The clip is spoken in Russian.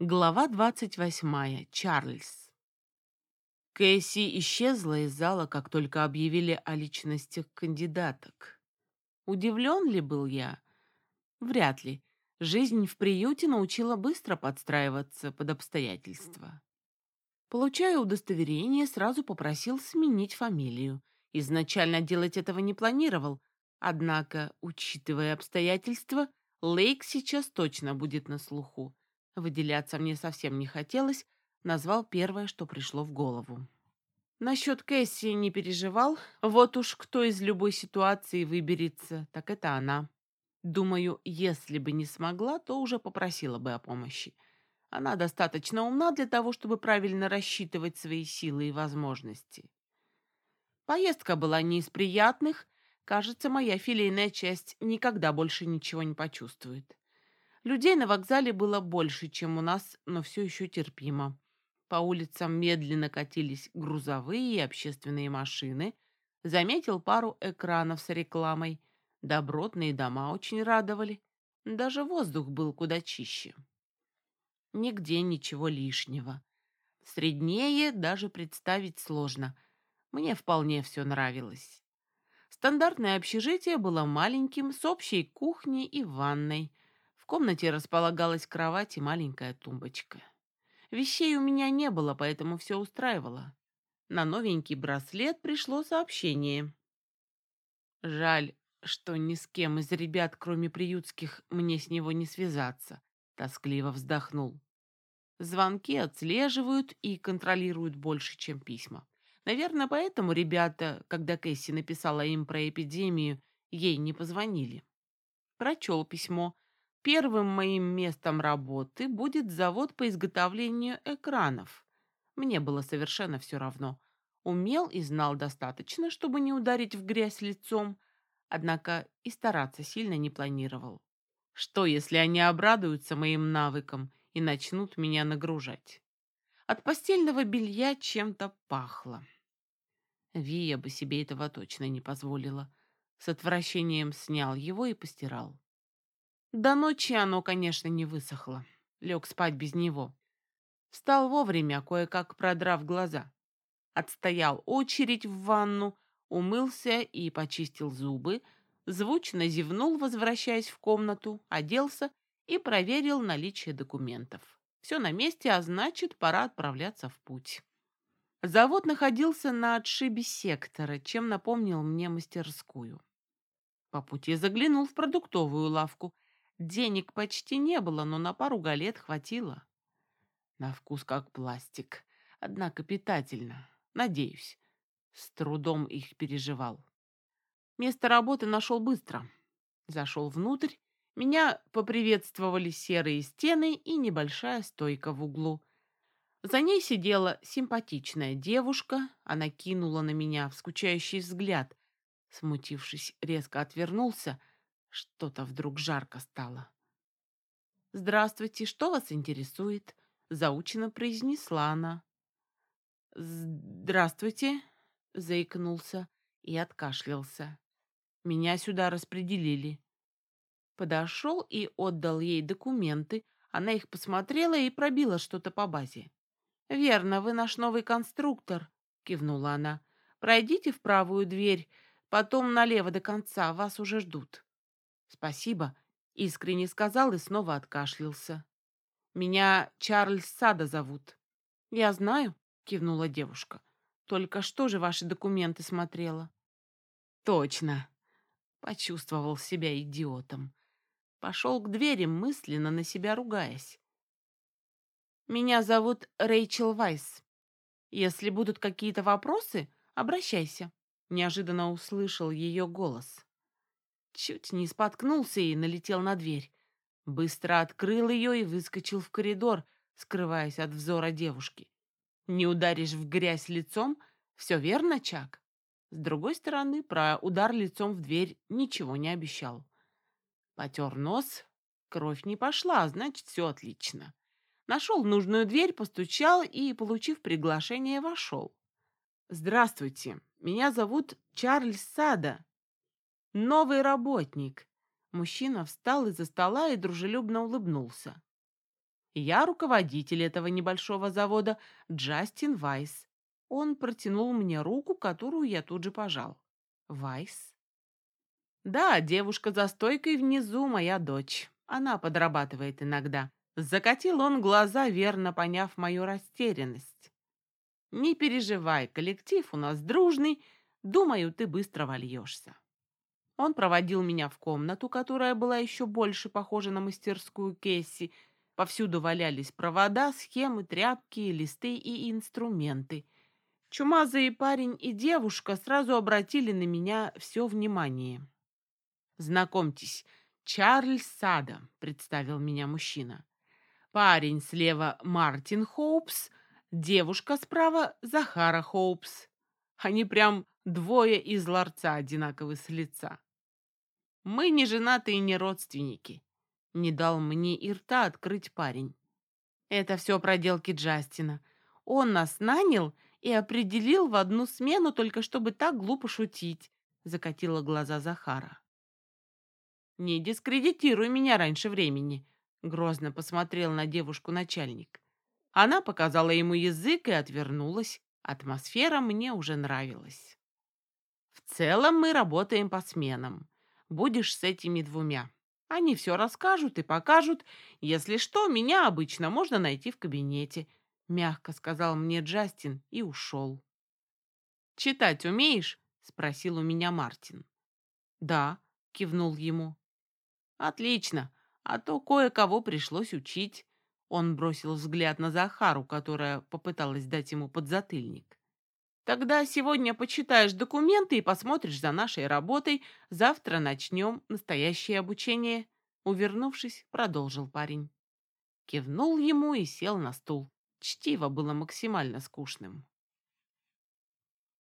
Глава двадцать восьмая. Чарльз. Кэсси исчезла из зала, как только объявили о личностях кандидаток. Удивлен ли был я? Вряд ли. Жизнь в приюте научила быстро подстраиваться под обстоятельства. Получая удостоверение, сразу попросил сменить фамилию. Изначально делать этого не планировал, однако, учитывая обстоятельства, Лейк сейчас точно будет на слуху. Выделяться мне совсем не хотелось, назвал первое, что пришло в голову. Насчет Кэсси не переживал, вот уж кто из любой ситуации выберется, так это она. Думаю, если бы не смогла, то уже попросила бы о помощи. Она достаточно умна для того, чтобы правильно рассчитывать свои силы и возможности. Поездка была не из приятных. Кажется, моя филейная часть никогда больше ничего не почувствует. Людей на вокзале было больше, чем у нас, но все еще терпимо. По улицам медленно катились грузовые и общественные машины. Заметил пару экранов с рекламой. Добротные дома очень радовали. Даже воздух был куда чище. Нигде ничего лишнего. Среднее даже представить сложно. Мне вполне все нравилось. Стандартное общежитие было маленьким, с общей кухней и ванной – в комнате располагалась кровать и маленькая тумбочка. Вещей у меня не было, поэтому все устраивало. На новенький браслет пришло сообщение. Жаль, что ни с кем из ребят, кроме приютских, мне с него не связаться, тоскливо вздохнул. Звонки отслеживают и контролируют больше, чем письма. Наверное, поэтому ребята, когда Кэсси написала им про эпидемию, ей не позвонили. Прочел письмо, Первым моим местом работы будет завод по изготовлению экранов. Мне было совершенно все равно. Умел и знал достаточно, чтобы не ударить в грязь лицом, однако и стараться сильно не планировал. Что, если они обрадуются моим навыкам и начнут меня нагружать? От постельного белья чем-то пахло. Вия бы себе этого точно не позволила. С отвращением снял его и постирал. До ночи оно, конечно, не высохло. Лег спать без него. Встал вовремя, кое-как продрав глаза. Отстоял очередь в ванну, умылся и почистил зубы, звучно зевнул, возвращаясь в комнату, оделся и проверил наличие документов. Все на месте, а значит, пора отправляться в путь. Завод находился на отшибе сектора, чем напомнил мне мастерскую. По пути заглянул в продуктовую лавку Денег почти не было, но на пару галет хватило. На вкус как пластик, однако питательно, надеюсь. С трудом их переживал. Место работы нашел быстро. Зашел внутрь, меня поприветствовали серые стены и небольшая стойка в углу. За ней сидела симпатичная девушка, она кинула на меня скучающий взгляд. Смутившись, резко отвернулся — что-то вдруг жарко стало. «Здравствуйте, что вас интересует?» — заучено произнесла она. «Здравствуйте», — заикнулся и откашлялся. «Меня сюда распределили». Подошел и отдал ей документы. Она их посмотрела и пробила что-то по базе. «Верно, вы наш новый конструктор», — кивнула она. «Пройдите в правую дверь, потом налево до конца, вас уже ждут». «Спасибо», — искренне сказал и снова откашлялся. «Меня Чарльз Сада зовут». «Я знаю», — кивнула девушка. «Только что же ваши документы смотрела?» «Точно», — почувствовал себя идиотом. Пошел к двери, мысленно на себя ругаясь. «Меня зовут Рэйчел Вайс. Если будут какие-то вопросы, обращайся», — неожиданно услышал ее голос. Чуть не споткнулся и налетел на дверь. Быстро открыл ее и выскочил в коридор, скрываясь от взора девушки. Не ударишь в грязь лицом, все верно, Чак? С другой стороны, про удар лицом в дверь ничего не обещал. Потер нос, кровь не пошла, значит, все отлично. Нашел нужную дверь, постучал и, получив приглашение, вошел. «Здравствуйте, меня зовут Чарльз Сада», Новый работник. Мужчина встал из-за стола и дружелюбно улыбнулся. Я руководитель этого небольшого завода Джастин Вайс. Он протянул мне руку, которую я тут же пожал. Вайс? Да, девушка за стойкой внизу моя дочь. Она подрабатывает иногда. Закатил он глаза, верно поняв мою растерянность. Не переживай, коллектив у нас дружный. Думаю, ты быстро вольешься. Он проводил меня в комнату, которая была еще больше похожа на мастерскую Кесси. Повсюду валялись провода, схемы, тряпки, листы и инструменты. Чумазый парень и девушка сразу обратили на меня все внимание. «Знакомьтесь, Чарльз Сада», — представил меня мужчина. Парень слева Мартин Хоупс, девушка справа Захара Хоупс. Они прям двое из ларца одинаковы с лица. Мы не женаты и не родственники. Не дал мне и рта открыть парень. Это все проделки Джастина. Он нас нанял и определил в одну смену, только чтобы так глупо шутить, закатила глаза Захара. Не дискредитируй меня раньше времени, грозно посмотрел на девушку начальник. Она показала ему язык и отвернулась. Атмосфера мне уже нравилась. В целом мы работаем по сменам будешь с этими двумя. Они все расскажут и покажут. Если что, меня обычно можно найти в кабинете», — мягко сказал мне Джастин и ушел. «Читать умеешь?» — спросил у меня Мартин. «Да», — кивнул ему. «Отлично, а то кое-кого пришлось учить». Он бросил взгляд на Захару, которая попыталась дать ему подзатыльник. Тогда сегодня почитаешь документы и посмотришь за нашей работой. Завтра начнем настоящее обучение. Увернувшись, продолжил парень. Кивнул ему и сел на стул. Чтиво было максимально скучным.